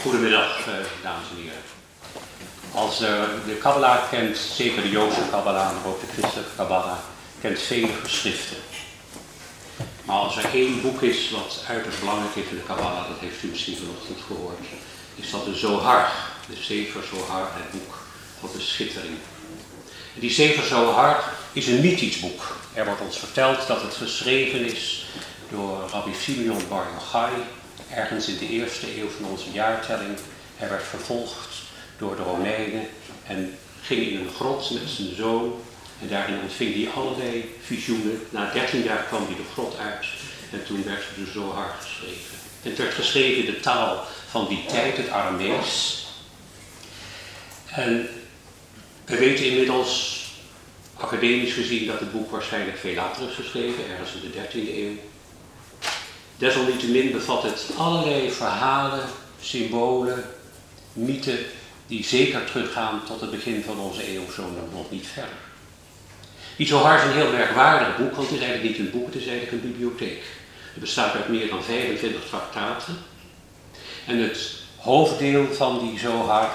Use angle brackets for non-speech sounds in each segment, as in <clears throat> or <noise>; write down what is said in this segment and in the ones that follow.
Goedemiddag, eh, dames en heren. Als uh, de Kabbalah kent, zeker de Joodse Kabbalah, maar ook de christelijke Kabbalah, kent vele geschriften. Maar als er één boek is wat uiterst belangrijk is in de Kabbalah, dat heeft u misschien vanochtend gehoord, is dat de Zohar, de Sefer Zohar, het boek van de schittering. En die Sefer Zohar is een mythisch boek. Er wordt ons verteld dat het geschreven is door Rabbi Simeon Bar Yochai, ergens in de eerste eeuw van onze jaartelling. Hij werd vervolgd door de Romeinen en ging in een grot met zijn zoon. En daarin ontving hij allerlei visioenen. Na 13 jaar kwam hij de grot uit en toen werd het dus zo hard geschreven. En het werd geschreven in de taal van die tijd, het Aramees. En we weten inmiddels, academisch gezien, dat het boek waarschijnlijk veel later is geschreven, ergens in de 13e eeuw. Desalniettemin bevat het allerlei verhalen, symbolen, mythen die zeker teruggaan tot het begin van onze eeuw, zo nog niet verder. Niet zo hard een heel merkwaardig boek, want het is eigenlijk niet een boek, het is eigenlijk een bibliotheek. Het bestaat uit meer dan 25 traktaten. En het hoofddeel van die Zohar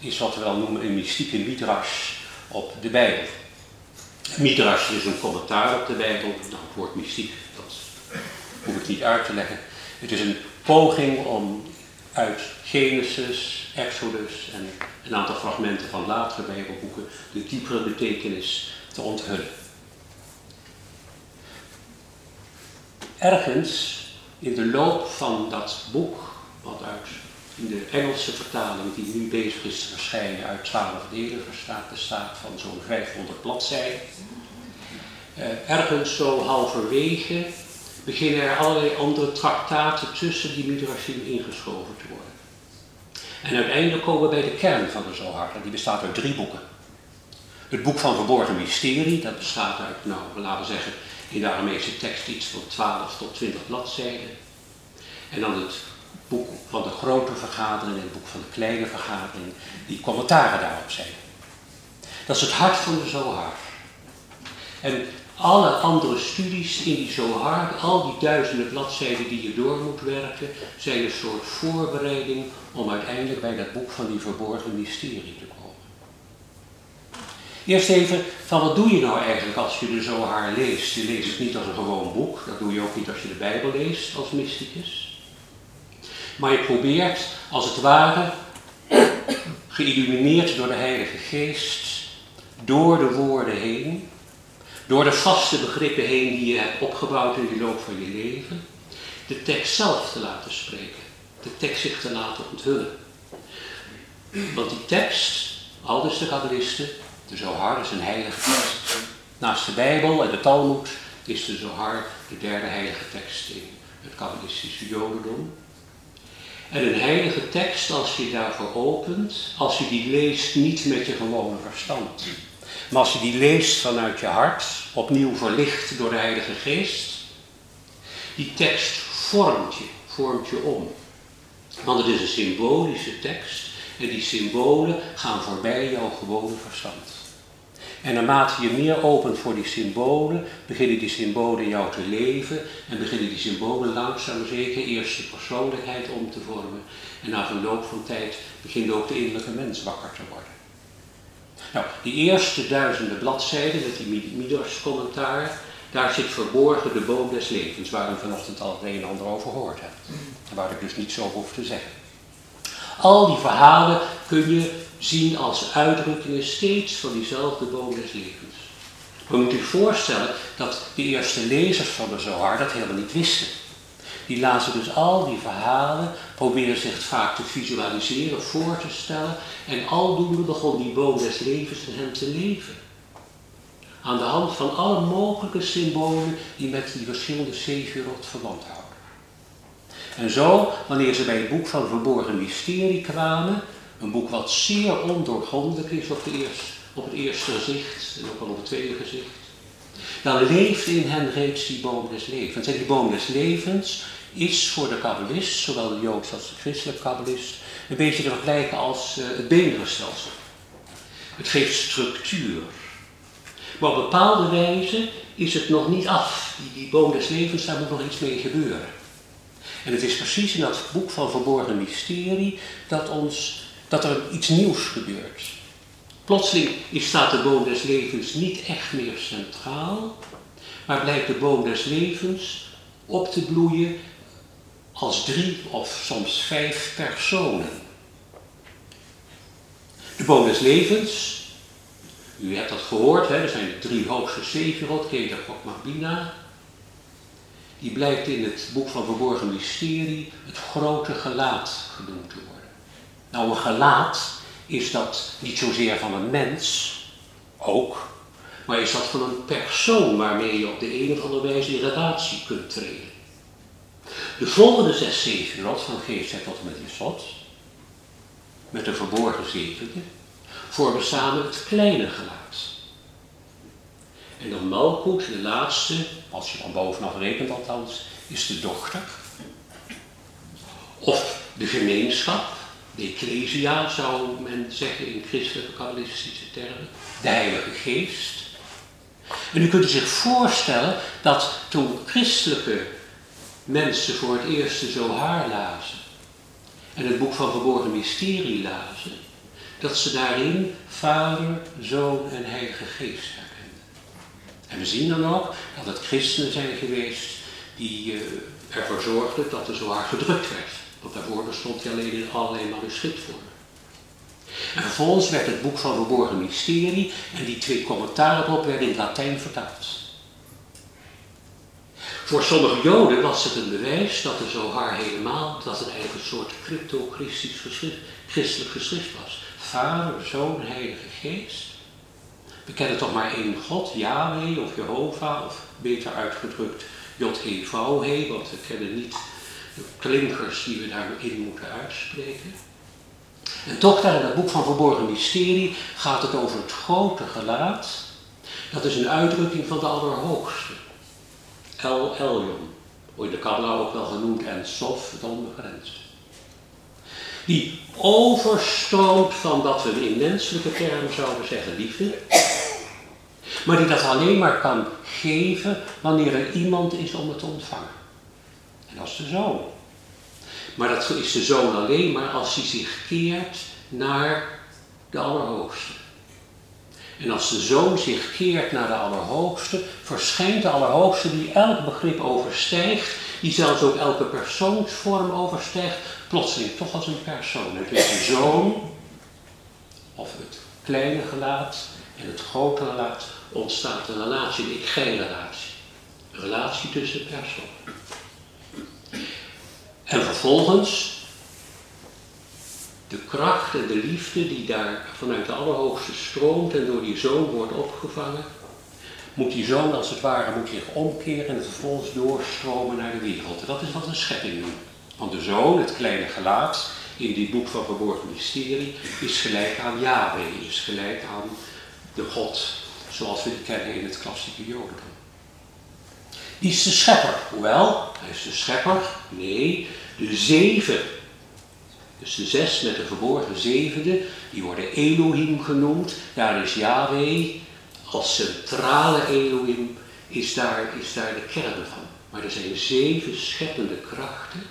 is wat we wel noemen een mystieke midrash op de Bijbel. Midrash is een commentaar op de Bijbel. Het woord mystiek, dat hoef ik niet uit te leggen. Het is een poging om uit Genesis, Exodus en een aantal fragmenten van latere Bijbelboeken de diepere betekenis te onthullen. Ergens in de loop van dat boek, wat uit in de Engelse vertaling die nu bezig is te verschijnen uit twaalf delen bestaat, bestaat van zo'n 500 bladzijden. Uh, ergens zo halverwege beginnen er allerlei andere traktaten tussen die midrashim ingeschoven te worden. En uiteindelijk komen we bij de kern van de Zohar, en die bestaat uit drie boeken. Het boek van verborgen mysterie, dat bestaat uit, nou, laten we zeggen, in de Aramese tekst iets van 12 tot 20 bladzijden. En dan het boek van de grote vergadering en het boek van de kleine vergadering, die commentaren daarop zijn. Dat is het hart van de Zohar. En alle andere studies in die Zohar, al die duizenden bladzijden die je door moet werken, zijn een soort voorbereiding om uiteindelijk bij dat boek van die verborgen mysterie te komen. Eerst even van wat doe je nou eigenlijk als je de Zohar leest? Je leest het niet als een gewoon boek, dat doe je ook niet als je de Bijbel leest als mysticus. Maar je probeert als het ware, geïllumineerd door de Heilige Geest, door de woorden heen, door de vaste begrippen heen die je hebt opgebouwd in de loop van je leven, de tekst zelf te laten spreken, de tekst zich te laten onthullen. Want die tekst, aldus de kabbalisten, de Zohar is een heilige tekst. Naast de Bijbel en de Talmud is de Zohar de derde heilige tekst in het kabbalistische jodendom. En een heilige tekst, als je daarvoor opent, als je die leest niet met je gewone verstand, maar als je die leest vanuit je hart, opnieuw verlicht door de Heilige Geest, die tekst vormt je, vormt je om. Want het is een symbolische tekst en die symbolen gaan voorbij jouw gewone verstand. En naarmate je meer opent voor die symbolen, beginnen die symbolen jou te leven en beginnen die symbolen langzaam zeker eerst de persoonlijkheid om te vormen. En na verloop van tijd begint ook de innerlijke mens wakker te worden. Nou, die eerste duizenden bladzijden met die Midas commentaar, daar zit verborgen de boom des levens, waar u vanochtend al het een en ander over gehoord hebt. En waar ik dus niet zo hoef te zeggen. Al die verhalen kun je zien als uitdrukkingen steeds van diezelfde boom des levens. We moeten je voorstellen dat de eerste lezers van de Zohar dat helemaal niet wisten. Die lazen dus al die verhalen, probeerden zich vaak te visualiseren, voor te stellen. En aldoende begon die boom des levens in hen te leven. Aan de hand van alle mogelijke symbolen die met die verschillende Sefirot verband houden. En zo, wanneer ze bij het boek van verborgen mysterie kwamen, een boek wat zeer ondoorgrondelijk is op, de eerste, op het eerste gezicht en ook al op het tweede gezicht, dan leeft in hen reeds die boom des levens. En die boom des levens is voor de kabbalist, zowel de Joods als de christelijke kabbalist, een beetje te vergelijken als uh, het benerenstelsel. Het geeft structuur. Maar op bepaalde wijze is het nog niet af. Die, die boom des levens, daar moet nog iets mee gebeuren. En het is precies in dat boek van verborgen mysterie dat, ons, dat er iets nieuws gebeurt. Plotseling staat de boom des levens niet echt meer centraal, maar blijkt de boom des levens op te bloeien als drie of soms vijf personen. De boom des levens, u hebt dat gehoord, hè, er zijn de drie hoogste Sefirot, Keter, Bina. Die blijkt in het boek van Verborgen Mysterie het grote gelaat genoemd te worden. Nou, een gelaat is dat niet zozeer van een mens, ook, maar is dat van een persoon waarmee je op de een of andere wijze in relatie kunt treden. De volgende zes zevenrot van geestheid tot en met Jesod, met de verborgen zevende, vormen samen het kleine gelaat. En dan Malkoet, de laatste, als je dan bovenaf rekent althans, is de dochter. Of de gemeenschap, de ecclesia zou men zeggen in christelijke kabbalistische termen, de Heilige Geest. En u kunt zich voorstellen dat toen christelijke mensen voor het eerst zo haar lazen en het boek van verborgen mysterie lazen, dat ze daarin Vader, Zoon en Heilige Geest herkenden. En we zien dan ook dat het christenen zijn geweest die uh, ervoor zorgden dat er zo gedrukt werd. Want daarvoor bestond hij alleen in allerlei manuscriptvormen. En vervolgens werd het boek van verborgen mysterie en die twee commentaren erop werden in Latijn vertaald. Voor sommige Joden was het een bewijs dat de Zohar helemaal, dat het eigenlijk een soort crypto-christisch geschrift, christelijk was. Vader, Zoon, Heilige Geest. We kennen toch maar één God, Yahweh of Jehovah, of beter uitgedrukt Jod-He-Vau-He, want we kennen niet de klinkers die we daarin moeten uitspreken. En toch daar in het boek van Verborgen Mysterie gaat het over het grote gelaat. Dat is een uitdrukking van de Allerhoogste. El Elyon, wordt de Kabbalah ook wel genoemd, en Sof, het onbegrensd. Die overstoot van wat we in menselijke termen zouden zeggen liefde, maar die dat alleen maar kan geven wanneer er iemand is om het te ontvangen. En dat is de zoon. Maar dat is de zoon alleen maar als hij zich keert naar de Allerhoogste. En als de zoon zich keert naar de Allerhoogste, verschijnt de Allerhoogste die elk begrip overstijgt, die zelfs ook elke persoonsvorm overstijgt, plotseling toch als een persoon. Het is de zoon, of het kleine gelaat en het grote gelaat, ontstaat een relatie, een ik-gij-relatie. Een relatie tussen personen. En vervolgens de kracht en de liefde die daar vanuit de Allerhoogste stroomt en door die zoon wordt opgevangen, moet die zoon als het ware moet zich omkeren en vervolgens doorstromen naar de wereld. dat is wat een schepping doet. Want de zoon, het kleine gelaat, in dit boek van verborgen mysterie, is gelijk aan Yahweh, is gelijk aan de God, zoals we die kennen in het klassieke Jodendom. Die is de schepper, hoewel, hij is de schepper, nee, de zeven dus de zes met de verborgen zevende, die worden Elohim genoemd. Daar is Yahweh als centrale Elohim, is daar, is daar de kern van. Maar er zijn zeven scheppende krachten,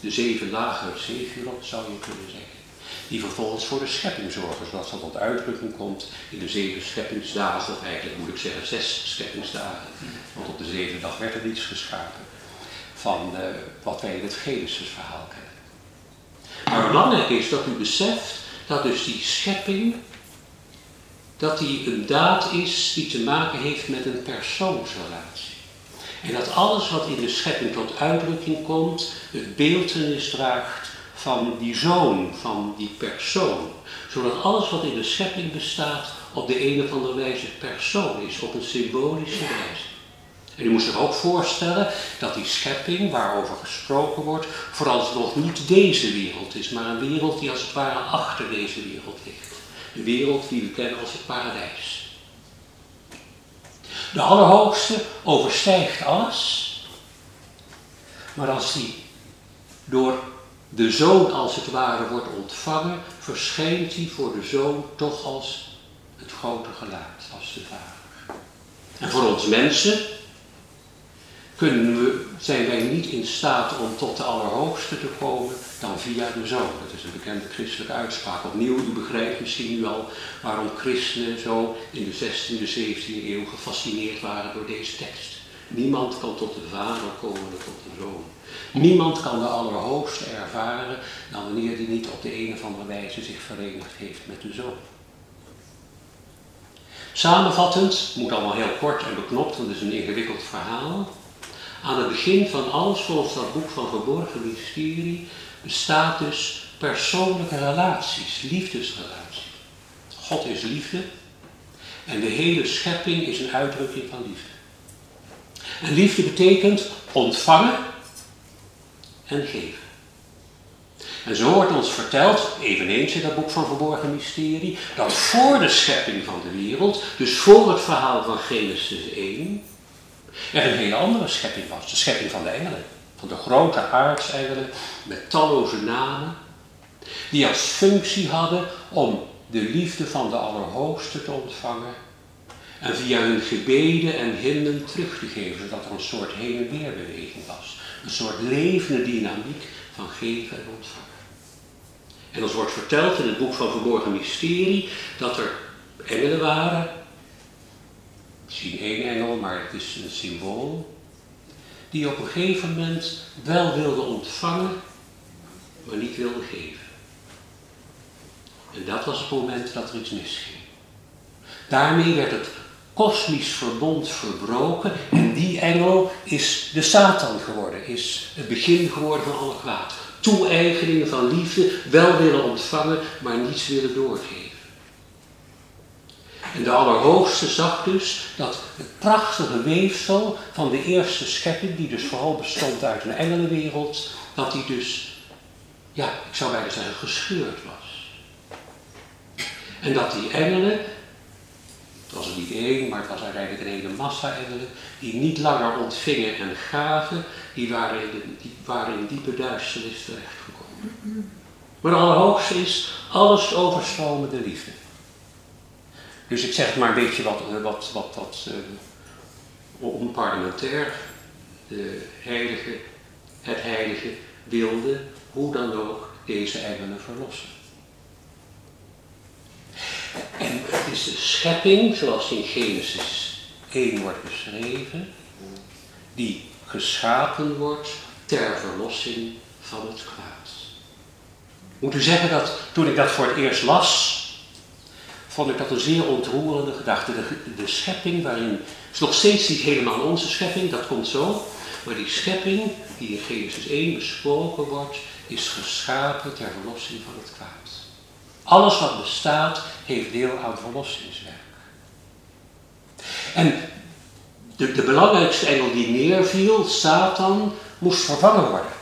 de zeven lagere Sefirot zou je kunnen zeggen, die vervolgens voor de schepping zorgen, zodat dat tot uitdrukking komt in de zeven scheppingsdagen, of eigenlijk moet ik zeggen zes scheppingsdagen. Want op de zevende dag werd er niets geschapen van uh, wat wij in het Genesis verhaal. Maar belangrijk is dat u beseft dat dus die schepping, dat die een daad is die te maken heeft met een persoonsrelatie. En dat alles wat in de schepping tot uitdrukking komt, het beeldenis draagt van die zoon, van die persoon. Zodat alles wat in de schepping bestaat op de een of andere wijze persoon is, op een symbolische wijze. En u moest zich ook voorstellen dat die schepping waarover gesproken wordt, vooralsnog niet deze wereld is, maar een wereld die als het ware achter deze wereld ligt. De wereld die we kennen als het paradijs. De Allerhoogste overstijgt alles, maar als die door de zoon als het ware wordt ontvangen, verschijnt hij voor de zoon toch als het grote gelaat, als de vader. En voor ons mensen kunnen we, zijn wij niet in staat om tot de Allerhoogste te komen dan via de Zoon. Dat is een bekende christelijke uitspraak. Opnieuw, u begrijpt misschien nu al waarom christenen zo in de 16e, 17e eeuw gefascineerd waren door deze tekst. Niemand kan tot de Vader komen dan tot de Zoon. Niemand kan de Allerhoogste ervaren dan wanneer hij niet op de een of andere wijze zich verenigd heeft met de Zoon. Samenvattend, moet allemaal heel kort en beknopt, want het is een ingewikkeld verhaal. Aan het begin van alles volgens dat boek van verborgen mysterie bestaat dus persoonlijke relaties, liefdesrelaties. God is liefde en de hele schepping is een uitdrukking van liefde. En liefde betekent ontvangen en geven. En zo wordt ons verteld, eveneens in dat boek van Verborgen Mysterie, dat voor de schepping van de wereld, dus voor het verhaal van Genesis 1, er een hele andere schepping was. De schepping van de engelen. Van de grote aartsengelen met talloze namen. Die als functie hadden om de liefde van de Allerhoogste te ontvangen. En via hun gebeden en hymnen terug te geven, zodat er een soort heen- en weerbeweging was. Een soort levende dynamiek van geven en ontvangen. En ons wordt verteld in het boek van Verborgen Mysterie dat er engelen waren Misschien één engel, maar het is een symbool. Die op een gegeven moment wel wilde ontvangen, maar niet wilde geven. En dat was het moment dat er iets misging. Daarmee werd het kosmisch verbond verbroken en die engel is de Satan geworden, is het begin geworden van alle kwaad. Toe-eigening van liefde, wel willen ontvangen, maar niets willen doorgeven. En de Allerhoogste zag dus dat het prachtige weefsel van de eerste schepping, die dus vooral bestond uit een engelenwereld, dat die dus, ja, ik zou bijna zeggen, gescheurd was. En dat die engelen, het was er niet één, maar het was uiteindelijk een hele massa engelen, die niet langer ontvingen en gaven, die waren in, die waren in diepe duisternis terechtgekomen. Maar de Allerhoogste is alles overstromende liefde. Dus ik zeg maar een beetje wat, eh, wat, wat, wat uh, onparlementair. De heilige, het heilige wilde, hoe dan ook, deze engelen verlossen. En het is de schepping, zoals in Genesis 1 wordt beschreven, die geschapen wordt ter verlossing van het kwaad. Moet u zeggen dat toen ik dat voor het eerst las, vond ik dat een zeer ontroerende gedachte. De, schepping waarin, is nog steeds niet helemaal onze schepping, dat komt zo. Maar die schepping die in Genesis 1 besproken wordt, is geschapen ter verlossing van het kwaad. Alles wat bestaat heeft deel aan verlossingswerk. En de, de belangrijkste engel die neerviel, Satan, moest vervangen worden.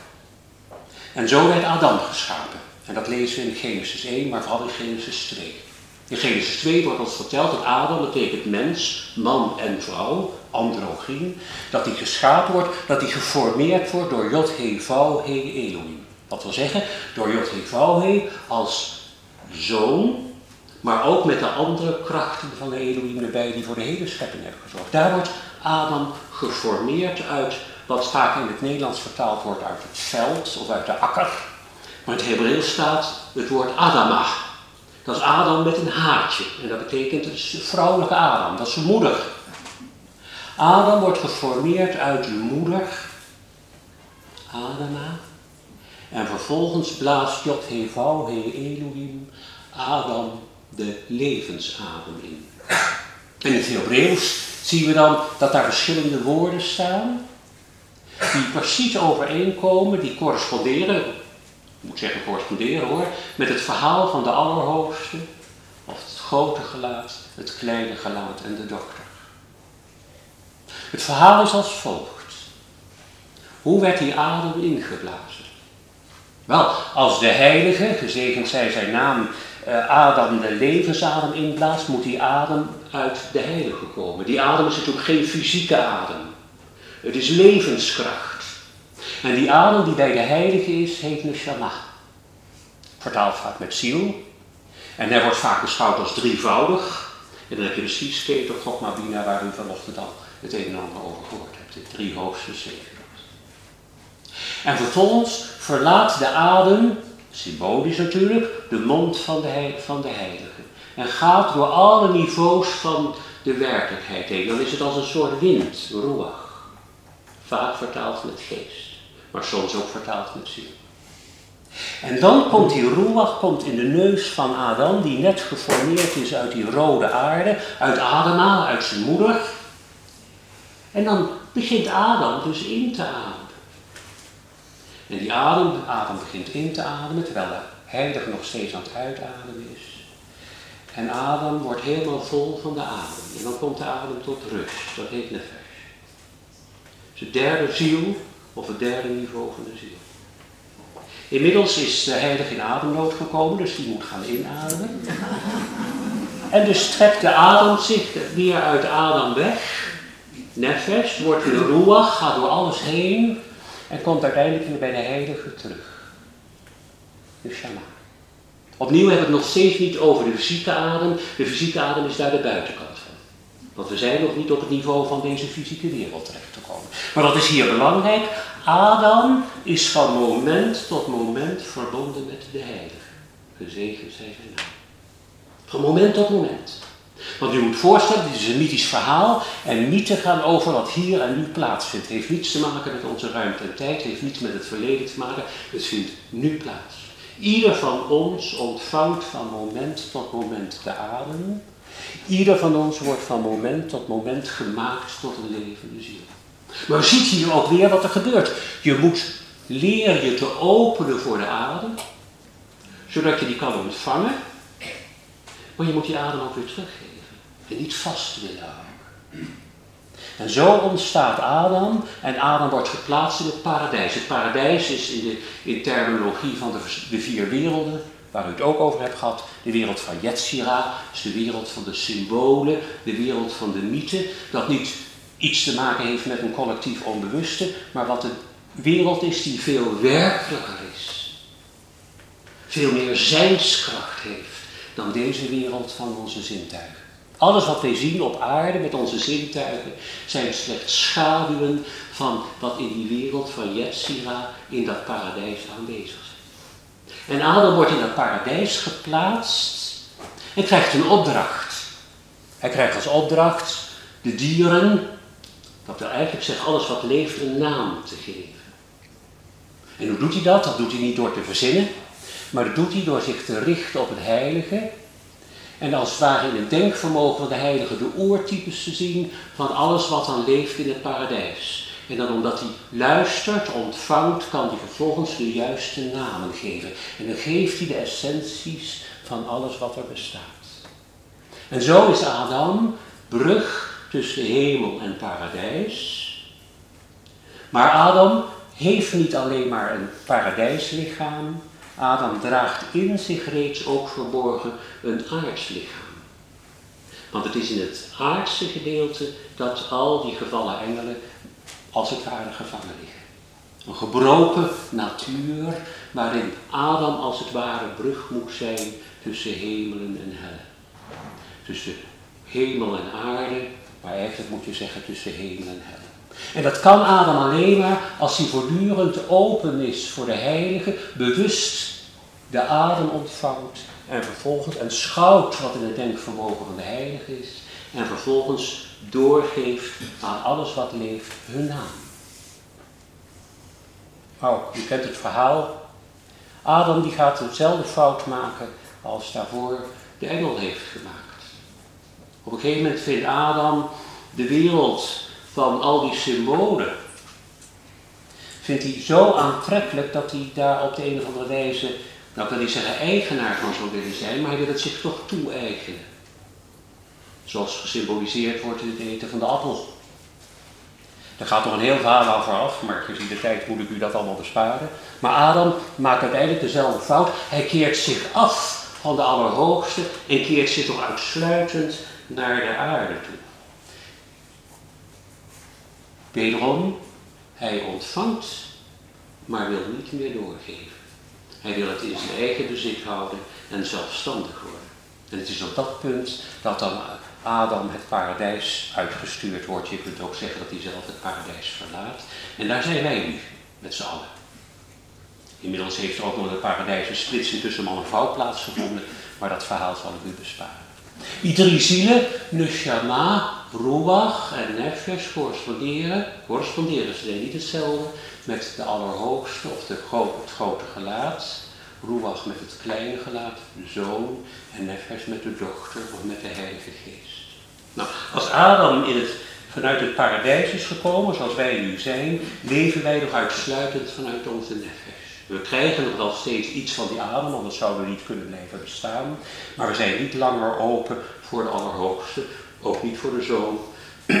En zo werd Adam geschapen. En dat lezen we in Genesis 1, maar vooral in Genesis 2. In Genesis 2 wordt ons verteld dat Adam betekent mens, man en vrouw, androgyn, dat die geschapen wordt, dat die geformeerd wordt door Jod He Elohim. Dat wil zeggen, door Jod He als zoon, maar ook met de andere krachten van de Elohim erbij die voor de hele schepping hebben gezorgd. Daar wordt Adam geformeerd uit wat vaak in het Nederlands vertaald wordt uit het veld of uit de akker. Maar in het Hebreeuws staat het woord Adama. Dat is Adam met een haartje. En dat betekent, het is vrouwelijke Adam, dat is moeder. Adam wordt geformeerd uit de moeder, Adama. En vervolgens blaast Jot Hevau, He Elohim, Adam de levensadem in. In het Hebreeuws zien we dan dat daar verschillende woorden staan. Die precies overeenkomen, die corresponderen moet zeggen corresponderen hoor, met het verhaal van de Allerhoogste, of het grote gelaat, het kleine gelaat en de dokter. Het verhaal is als volgt. Hoe werd die adem ingeblazen? Wel, als de heilige, gezegend zij zijn naam, uh, Adam de levensadem inblaast, moet die adem uit de heilige komen. Die adem is natuurlijk geen fysieke adem. Het is levenskracht. En die adem die bij de heilige is, heet neshama. Vertaald vaak met ziel. En hij wordt vaak beschouwd als drievoudig. En dan heb je de schietsteed op Gogmabina, waar u vanochtend al het een en ander over gehoord hebt. De drie hoogste zeven. En vervolgens verlaat de adem, symbolisch natuurlijk, de mond van de, van de heilige. En gaat door alle niveaus van de werkelijkheid heen. Dan is het als een soort wind, ruach. Vaak vertaald met geest, maar soms ook vertaald met ziel. En dan komt die ruach komt in de neus van Adam, die net geformeerd is uit die rode aarde, uit Adama, uit zijn moeder. En dan begint Adam dus in te ademen. En die adem, de adem begint in te ademen, terwijl de heilige nog steeds aan het uitademen is. En adem wordt helemaal vol van de adem. En dan komt de adem tot rust. Dat heet nefesh. Dus het derde ziel, of het derde niveau van de ziel. Inmiddels is de heilige in ademnood gekomen, dus die moet gaan inademen. En dus trekt de adem zich weer uit adem weg. Nefesh wordt weer ruach, gaat door alles heen en komt uiteindelijk weer bij de heilige terug. De shama. Opnieuw hebben we het nog steeds niet over de fysieke adem. De fysieke adem is daar de buitenkant van. Want we zijn nog niet op het niveau van deze fysieke wereld terecht te. Maar dat is hier belangrijk. Adam is van moment tot moment verbonden met de heilige. Gezegend zij zijn naam. Van moment tot moment. Want u moet voorstellen, dit is een mythisch verhaal en mythen gaan over wat hier en nu plaatsvindt. Het heeft niets te maken met onze ruimte en tijd, het heeft niets met het verleden te maken, het vindt nu plaats. Ieder van ons ontvangt van moment tot moment de adem. Ieder van ons wordt van moment tot moment gemaakt tot een levende ziel. Maar ziet hier ook weer wat er gebeurt. Je moet leren je te openen voor de adem, zodat je die kan ontvangen. Maar je moet die adem ook weer teruggeven en niet vast willen houden. En zo ontstaat Adam en Adam wordt geplaatst in het paradijs. Het paradijs is in de in terminologie van de vier werelden, waar u het ook over hebt gehad, de wereld van Yetzira, dus de wereld van de symbolen, de wereld van de mythe, dat niet iets te maken heeft met een collectief onbewuste, maar wat een wereld is die veel werkelijker is. Veel meer zijnskracht heeft dan deze wereld van onze zintuigen. Alles wat wij zien op aarde met onze zintuigen zijn slechts schaduwen van wat in die wereld van Yetzira in dat paradijs aanwezig is. En Adam wordt in dat paradijs geplaatst en krijgt een opdracht. Hij krijgt als opdracht de dieren, dat wil eigenlijk zeggen alles wat leeft, een naam te geven. En hoe doet hij dat? Dat doet hij niet door te verzinnen, maar dat doet hij door zich te richten op het heilige en als het ware in het denkvermogen van de heilige de oortypes te zien van alles wat dan leeft in het paradijs. En dan omdat hij luistert, ontvangt, kan hij vervolgens de juiste namen geven. En dan geeft hij de essenties van alles wat er bestaat. En zo is Adam brug tussen hemel en paradijs. Maar Adam heeft niet alleen maar een paradijslichaam, Adam draagt in zich reeds ook verborgen een aardslichaam. Want het is in het aardse gedeelte dat al die gevallen engelen als het ware gevangen liggen. Een gebroken natuur waarin Adam als het ware brug moet zijn tussen hemelen en hel. Tussen hemel en aarde, maar eigenlijk moet je zeggen tussen hemel en hel. En dat kan Adam alleen maar als hij voortdurend open is voor de heilige, bewust de adem ontvangt en vervolgens en schouwt wat in het denkvermogen van de heilige is en vervolgens doorgeeft aan alles wat leeft hun naam. Oh, u kent het verhaal. Adam die gaat dezelfde fout maken als daarvoor de engel heeft gemaakt. Op een gegeven moment vindt Adam de wereld van al die symbolen vindt hij zo aantrekkelijk dat hij daar op de een of andere wijze nou kan hij zeggen eigenaar van zou willen zijn, maar hij wil het zich toch toe-eigenen. Zoals gesymboliseerd wordt in het eten van de appel. Er gaat nog een heel verhaal aan vooraf, maar gezien de tijd moet ik u dat allemaal besparen. Maar Adam maakt uiteindelijk dezelfde fout. Hij keert zich af van de Allerhoogste en keert zich toch uitsluitend naar de aarde toe. Wederom, hij ontvangt, maar wil niet meer doorgeven. Hij wil het in zijn eigen bezit houden en zelfstandig worden. En het is op dat punt dat dan Adam het paradijs uitgestuurd wordt. Je kunt ook zeggen dat hij zelf het paradijs verlaat. En daar zijn wij nu, met z'n allen. Inmiddels heeft er ook nog een paradijs een splitsing tussen man en vrouw plaatsgevonden, maar dat verhaal zal ik u besparen. Die drie zielen, Neshama, Ruach en Nefesh, corresponderen, corresponderen ze niet hetzelfde, met de Allerhoogste of de het grote gelaat. Ruach met het kleine gelaat, de zoon, en Nefesh met de dochter of met de Heilige Geest. Nou, als Adam in het, vanuit het paradijs is gekomen, zoals wij nu zijn, leven wij nog uitsluitend vanuit onze Nefesh. We krijgen nog wel steeds iets van die adem, anders zouden we niet kunnen blijven bestaan. Maar we zijn niet langer open voor de Allerhoogste, ook niet voor de Zoon. <clears throat>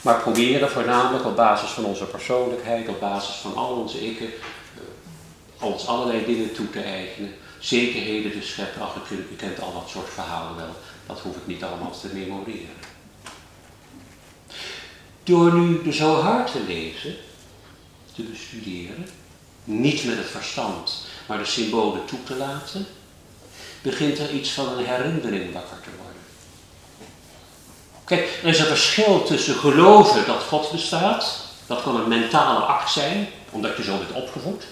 Maar proberen voornamelijk op basis van onze persoonlijkheid, op basis van al onze ikken, eh, ons allerlei dingen toe te eigenen. Zekerheden te scheppen. Ach, u kent al dat soort verhalen wel. Dat hoef ik niet allemaal te memoreren. Door nu de Zohar te lezen, te bestuderen, niet met het verstand, maar de symbolen toe te laten, begint er iets van een herinnering wakker te worden. Kijk, er is een verschil tussen geloven dat God bestaat, dat kan een mentale act zijn, omdat je zo bent opgevoed,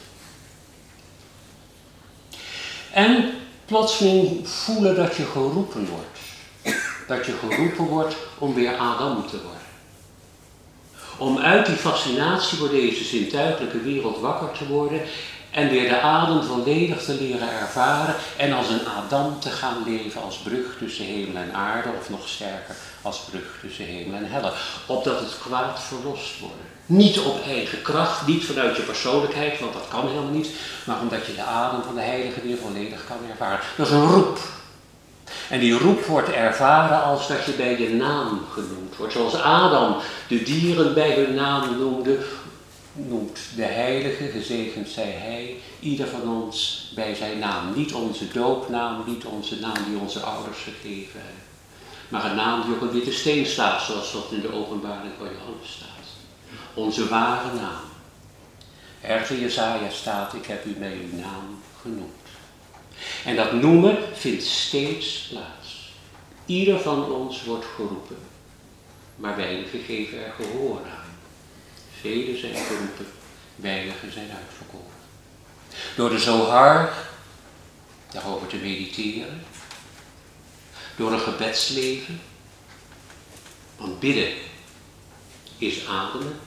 en plotseling voelen dat je geroepen wordt. Dat je geroepen wordt om weer Adam te worden. Om uit die fascinatie voor deze zintuigelijke wereld wakker te worden en weer de adem volledig te leren ervaren en als een Adam te gaan leven als brug tussen hemel en aarde, of nog sterker, als brug tussen hemel en helle. Opdat het kwaad verlost wordt. Niet op eigen kracht, niet vanuit je persoonlijkheid, want dat kan helemaal niet, maar omdat je de adem van de Heilige weer volledig kan ervaren. Dat is een roep. En die roep wordt ervaren als dat je bij je naam genoemd wordt. Zoals Adam de dieren bij hun naam noemde, noemt de Heilige, gezegend zij Hij, ieder van ons bij zijn naam. Niet onze doopnaam, niet onze naam die onze ouders gegeven hebben. Maar een naam die op een witte steen staat, zoals dat in de openbaring van Johannes staat. Onze ware naam. Ergens Jezaja staat, ik heb u met uw naam genoemd. En dat noemen vindt steeds plaats. Ieder van ons wordt geroepen, maar weinigen geven er gehoor aan. Velen zijn geroepen, weinigen zijn uitverkoren. Door de Zohar daarover te mediteren, door een gebedsleven, want bidden is ademen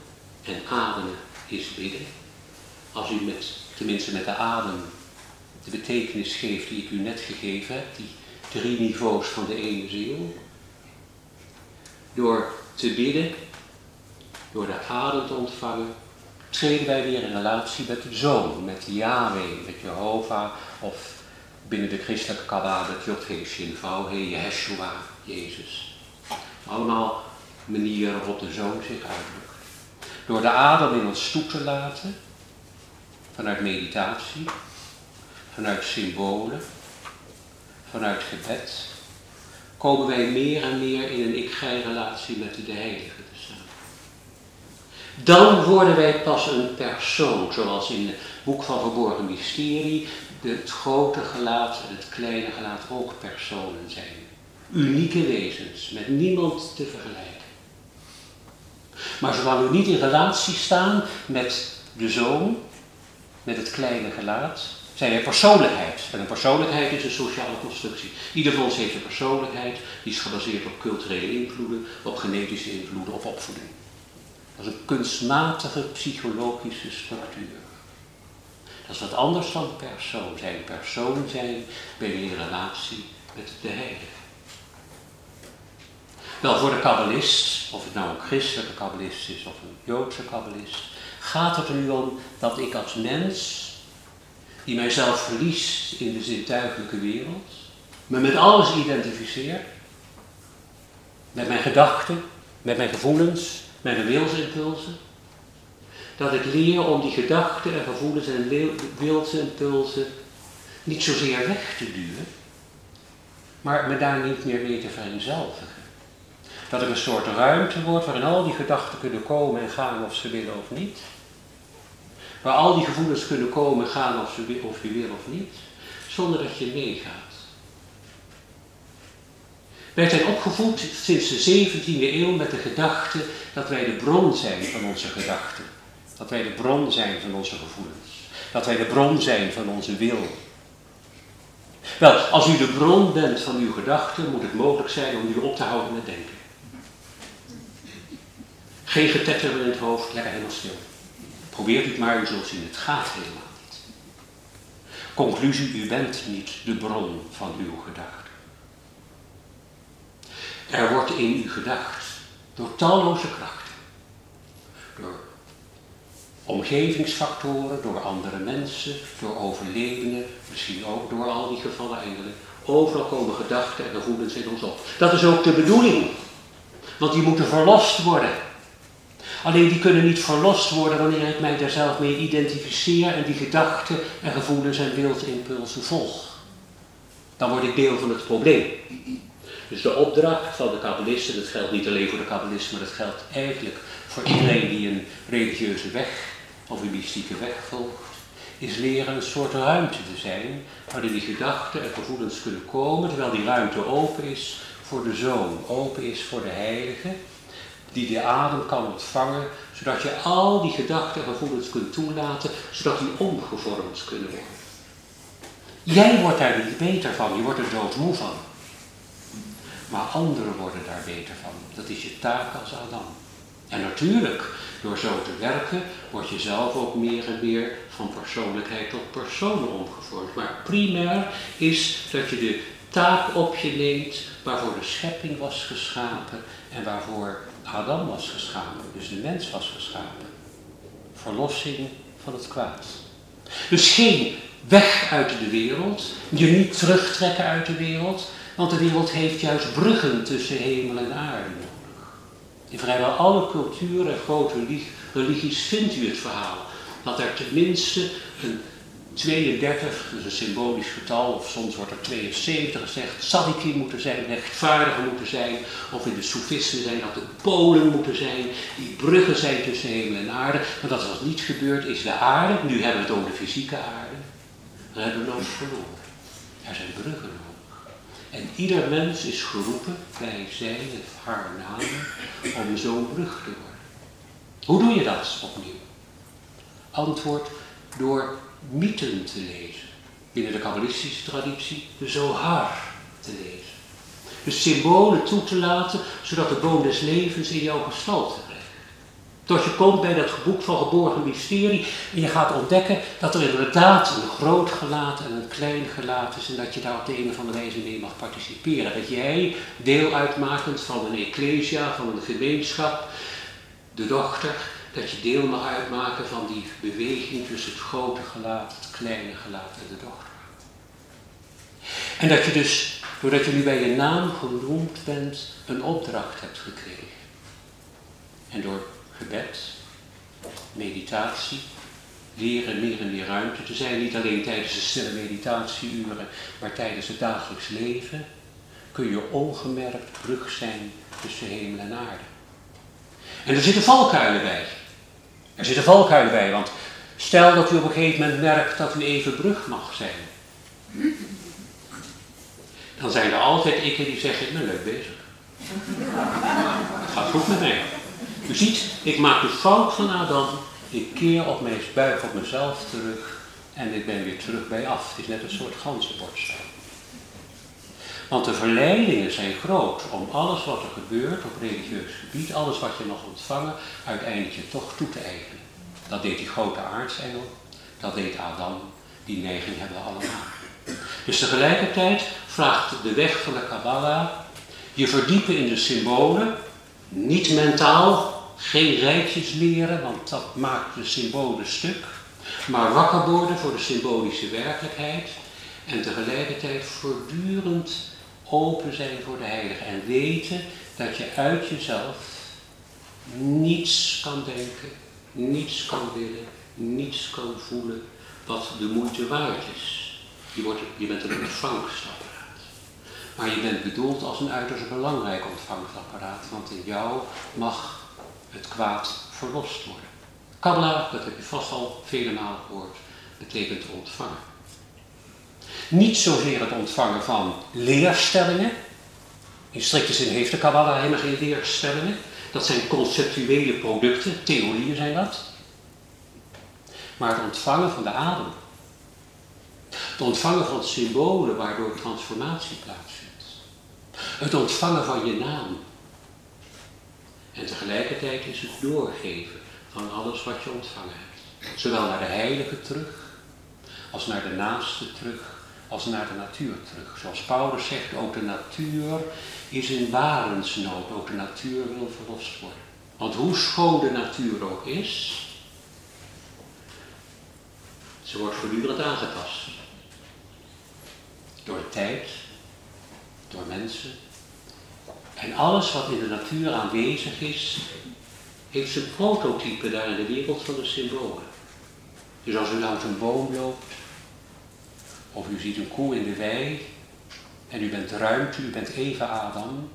en ademen is bidden. Als u met, tenminste met de adem de betekenis geeft die ik u net gegeven heb, die drie niveaus van de ene ziel. Door te bidden, door de adem te ontvangen, treden wij weer in relatie met de Zoon, met Yahweh, met Jehovah, of binnen de christelijke Kabbalah met Yod Shin He, Yeshua, Jezus. Allemaal manieren waarop de Zoon zich uitdrukt. Door de adem in ons toe te laten, vanuit meditatie, vanuit symbolen, vanuit gebed, komen wij meer en meer in een ik-gij-relatie met de Heilige te staan. Dan worden wij pas een persoon, zoals in het boek van Verborgen Mysterie, het grote gelaat en het kleine gelaat ook personen zijn. Unieke wezens, met niemand te vergelijken. Maar zolang we niet in relatie staan met de zoon, met het kleine gelaat, zijn wij persoonlijkheid. En een persoonlijkheid is een sociale constructie. Ieder van ons heeft een persoonlijkheid, die is gebaseerd op culturele invloeden, op genetische invloeden, op opvoeding. Dat is een kunstmatige psychologische structuur. Dat is wat anders dan persoon zijn. Persoon zijn ben je in relatie met de heilige. Wel, voor de kabbalist, of nou een christelijke kabbalist is of een joodse kabbalist, gaat het er nu om dat ik als mens, die mijzelf verliest in de zintuigelijke wereld, me met alles identificeer, met mijn gedachten, met mijn gevoelens, met mijn wilsimpulsen, dat ik leer om die gedachten en gevoelens en wilsimpulsen niet zozeer weg te duwen, maar me daar niet meer mee te vereenzelvigen. Dat er een soort ruimte wordt waarin al die gedachten kunnen komen en gaan of ze willen of niet. Waar al die gevoelens kunnen komen en gaan of, ze, of je wil of niet. Zonder dat je meegaat. Wij zijn opgevoed sinds de 17e eeuw met de gedachte dat wij de bron zijn van onze gedachten. Dat wij de bron zijn van onze gevoelens. Dat wij de bron zijn van onze wil. Wel, als u de bron bent van uw gedachten, moet het mogelijk zijn om u op te houden met denken. Geen getetter in het hoofd, lekker helemaal stil. Probeert u het maar, u zult zien, het gaat helemaal niet. Conclusie, u bent niet de bron van uw gedachten. Er wordt in u gedacht door talloze krachten. Door omgevingsfactoren, door andere mensen, door overledenen, misschien ook door al die gevallen engelen. Overal komen gedachten en gevoelens in ons op. Dat is ook de bedoeling. Want die moeten verlost worden. Alleen die kunnen niet verlost worden wanneer ik mij daar zelf mee identificeer en die gedachten en gevoelens en wilsimpulsen volg. Dan word ik deel van het probleem. Dus de opdracht van de kabbalisten, dat geldt niet alleen voor de kabbalisten, maar dat geldt eigenlijk voor iedereen die een religieuze weg of een mystieke weg volgt, is leren een soort ruimte te zijn waarin die gedachten en gevoelens kunnen komen, terwijl die ruimte open is voor de Zoon, open is voor de Heilige, die de adem kan ontvangen, zodat je al die gedachten en gevoelens kunt toelaten, zodat die omgevormd kunnen worden. Jij wordt daar niet beter van, je wordt er doodmoe van. Maar anderen worden daar beter van. Dat is je taak als Adam. En natuurlijk, door zo te werken, word je zelf ook meer en meer van persoonlijkheid tot persoon omgevormd. Maar primair is dat je de taak op je neemt waarvoor de schepping was geschapen en waarvoor Adam was geschapen, dus de mens was geschapen. Verlossing van het kwaad. Dus geen weg uit de wereld, je niet terugtrekken uit de wereld, want de wereld heeft juist bruggen tussen hemel en aarde nodig. In vrijwel alle culturen en grote religies vindt u het verhaal dat er tenminste een 32, dus een symbolisch getal, of soms wordt er 72 gezegd, sadiki moeten zijn, rechtvaardigen moeten zijn, of in de soefisten zijn dat de polen moeten zijn, die bruggen zijn tussen hemel en aarde. Maar dat wat niet gebeurd is de aarde, nu hebben we het over de fysieke aarde, reddeloos verloren. Er zijn bruggen nodig. En ieder mens is geroepen bij zijn of haar naam om zo'n brug te worden. Hoe doe je dat opnieuw? Antwoord door mythen te lezen. Binnen de kabbalistische traditie de Zohar te lezen. Dus symbolen toe te laten, zodat de boom des levens in jouw gestalte tot je komt bij dat boek van geborgen mysterie en je gaat ontdekken dat er inderdaad een groot gelaat en een klein gelaat is en dat je daar op de een of andere wijze mee mag participeren. Dat jij deel uitmakend van een ecclesia, van een gemeenschap, de dochter, dat je deel mag uitmaken van die beweging tussen het grote gelaat, het kleine gelaat en de dochter. En dat je dus, doordat je nu bij je naam genoemd bent, een opdracht hebt gekregen. En door gebed, meditatie, leren meer en meer ruimte te zijn. Niet alleen tijdens de stille meditatieuren, maar tijdens het dagelijks leven kun je ongemerkt brug zijn tussen hemel en aarde. En er zitten valkuilen bij. Er zitten valkuilen bij, want stel dat u op een gegeven moment merkt dat u even brug mag zijn. Dan zijn er altijd ikken die zeggen, ik ben leuk bezig. Het gaat goed met mij. U ziet, ik maak de fout van Adam, ik keer op mijn buig op mezelf terug en ik ben weer terug bij af. Het is net een soort ganzenbordstijl. Want de verleidingen zijn groot om alles wat er gebeurt op religieus gebied, alles wat je nog ontvangen, uiteindelijk je toch toe te eigenen. Dat deed die grote aartsengel, dat deed Adam, die neiging hebben we allemaal. Dus tegelijkertijd vraagt de weg van de Kabbalah je verdiepen in de symbolen, niet mentaal, geen rijtjes leren, want dat maakt de symbolen stuk. Maar wakker worden voor de symbolische werkelijkheid. En tegelijkertijd voortdurend open zijn voor de heilige. En weten dat je uit jezelf niets kan denken, niets kan willen, niets kan voelen wat de moeite waard is. Je, wordt, je bent een ontvangstapparaat. Maar je bent bedoeld als een uiterst belangrijk ontvangstapparaat, want in jou mag het kwaad verlost worden. Kabbalah, dat heb je vast al vele malen gehoord, betekent ontvangen. Niet zozeer het ontvangen van leerstellingen, In strikte zin heeft de Kabbalah helemaal geen leerstellingen. Dat zijn conceptuele producten, theorieën zijn dat. Maar het ontvangen van de adem. Het ontvangen van symbolen waardoor transformatie plaatsvindt. Het ontvangen van je naam. En tegelijkertijd is het doorgeven van alles wat je ontvangen hebt. Zowel naar de heilige terug, als naar de naaste terug, als naar de natuur terug. Zoals Paulus zegt, ook de natuur is in warensnood, ook de natuur wil verlost worden. Want hoe schoon de natuur ook is, ze wordt voortdurend aangetast. Door tijd, door mensen. En alles wat in de natuur aanwezig is, heeft zijn prototype daar in de wereld van de symbolen. Dus als u langs een boom loopt, of u ziet een koe in de wei, en u bent ruimte, u bent even Adam,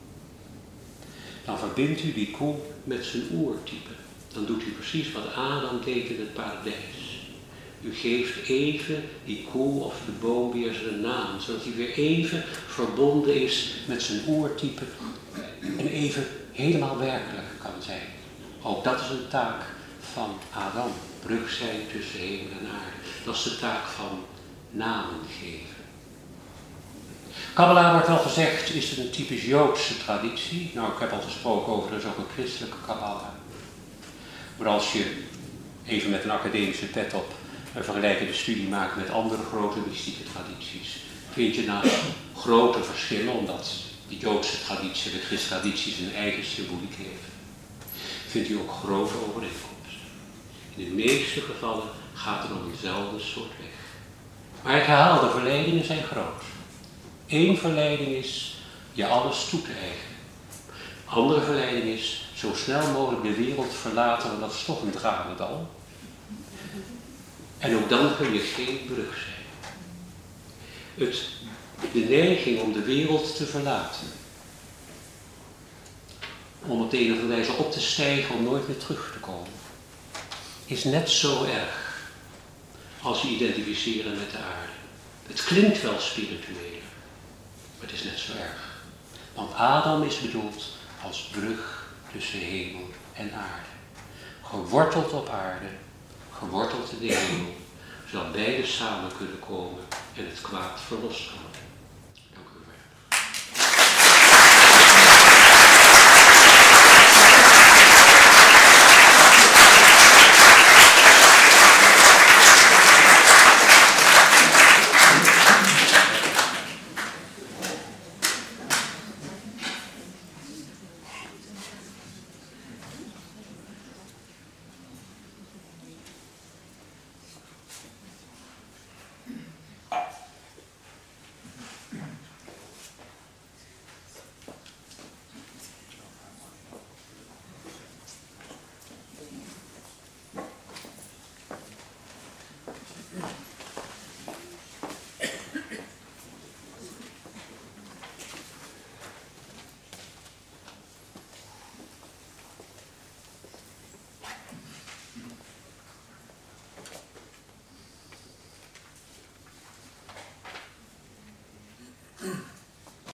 dan verbindt u die koe met zijn oertype. Dan doet u precies wat Adam deed in het paradijs. U geeft even die koe of de boom weer zijn naam, zodat hij weer even verbonden is met zijn oertype en even helemaal werkelijk kan zijn. Ook dat is een taak van Adam, brug zijn tussen hemel en aarde. Dat is de taak van namen geven. Kabbalah wordt wel gezegd, is het een typisch Joodse traditie. Nou, ik heb al gesproken over, er een christelijke Kabbalah. Maar als je even met een academische pet op een vergelijkende studie maakt met andere grote mystieke tradities, vind je naast grote verschillen, omdat de Joodse traditie de christelijke traditie zijn eigen symboliek heeft, vindt u ook grote overeenkomsten. In de meeste gevallen gaat het om dezelfde soort weg. Maar ik herhaal, de verleidingen zijn groot. Eén verleiding is je alles toe te eigenen. Andere verleiding is zo snel mogelijk de wereld verlaten, want dat is toch een tranendal. En ook dan kun je geen brug zijn. Het, de neiging om de wereld te verlaten. Om op de wijze op te stijgen om nooit meer terug te komen. Is net zo erg als je identificeren met de aarde. Het klinkt wel spiritueel. Maar het is net zo erg. Want Adam is bedoeld als brug tussen hemel en aarde. Geworteld op aarde, geworteld in de hemel, zodat beide samen kunnen komen en het kwaad worden.